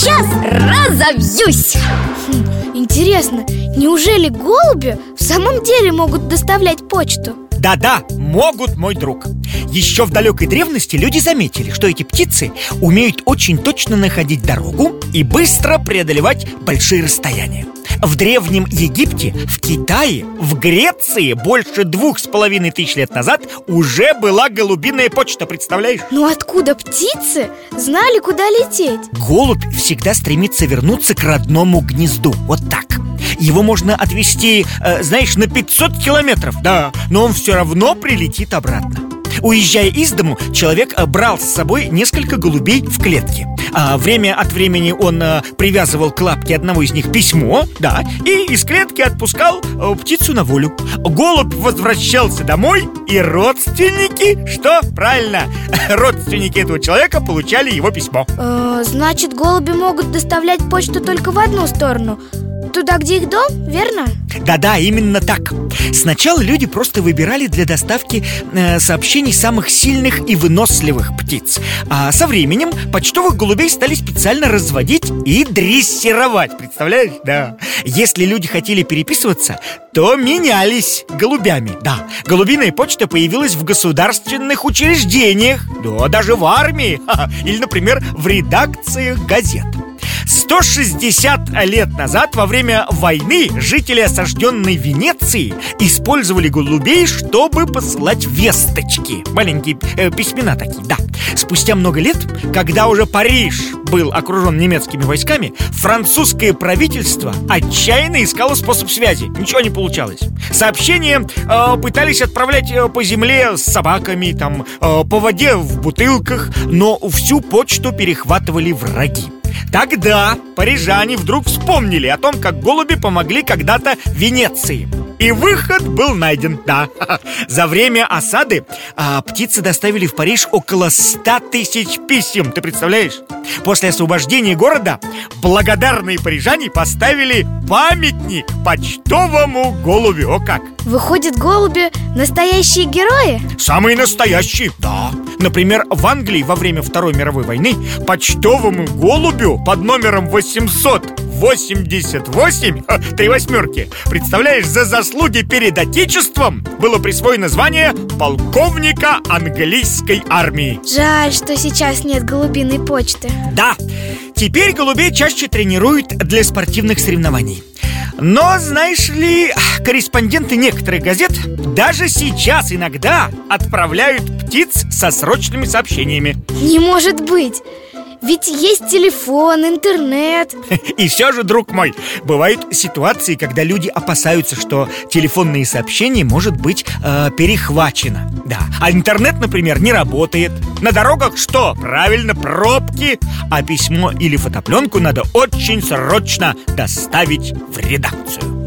сейчас разобьюсь Интересно, неужели голуби в самом деле могут доставлять почту? Да-да, могут, мой друг Еще в далекой древности люди заметили, что эти птицы умеют очень точно находить дорогу и быстро преодолевать большие расстояния в Древнем Египте, в Китае, в Греции больше двух с половиной тысяч лет назад уже была голубиная почта, представляешь? Ну откуда птицы знали, куда лететь? Голубь всегда стремится вернуться к родному гнезду, вот так его можно отвезти, э, знаешь, на 500 километров. Да, но он все равно прилетит обратно. Уезжая из дому, человек э, брал с собой несколько голубей в клетке. А Время от времени он а, привязывал к лапке одного из них письмо Да, и из клетки отпускал а, птицу на волю. Голубь возвращался домой, и родственники, что правильно, родственники этого человека получали его письмо. Э, Значит, голуби могут доставлять почту только в одну сторону Туда, где их дом, верно? Да-да, именно так. Сначала люди просто выбирали для доставки э, сообщений самых сильных и выносливых птиц. А со временем почтовых голубей стали специально разводить и дрессировать Представляешь? Да. Если люди хотели переписываться, то менялись голубями. Да, голубиная почта появилась в государственных учреждениях Да, даже в армии Или, например, в редакциях газет 160 лет назад во время войны жители осажденной Венеции использовали голубей, чтобы посылать весточки. Маленькие э, письмена такие, да. Спустя много лет, когда уже Париж был окружен немецкими войсками Французское правительство отчаянно искало способ связи. Ничего не получалось. Сообщения э, пытались отправлять э, по земле с собаками, там, э, по воде в бутылках Но всю почту перехватывали враги Тогда парижане вдруг вспомнили о том, как голуби помогли когда-то Венеции и выход был найден, да За время осады а, птицы доставили в Париж около 100 тысяч писем Ты представляешь? После освобождения города благодарные парижане поставили памятник почтовому голубю О как! Выходят, голуби настоящие герои? Самые настоящие, да Например, в Англии во время Второй мировой войны почтовому голубю под номером 888, три восьмерки, представляешь, за заслуги перед Отечеством было присвоено звание полковника английской армии. Жаль, что сейчас нет голубиной почты. Да, теперь голубей чаще тренируют для спортивных соревнований. Но, знаешь ли, корреспонденты некоторых газет даже сейчас иногда отправляют птиц со срочными сообщениями Не может быть! Ведь есть телефон, интернет. И все же, друг мой, бывают ситуации, когда люди опасаются, что телефонные сообщения может быть э, перехвачено. Да, а интернет, например, не работает. На дорогах что? Правильно, пробки. А письмо или фотопленку надо очень срочно доставить в редакцию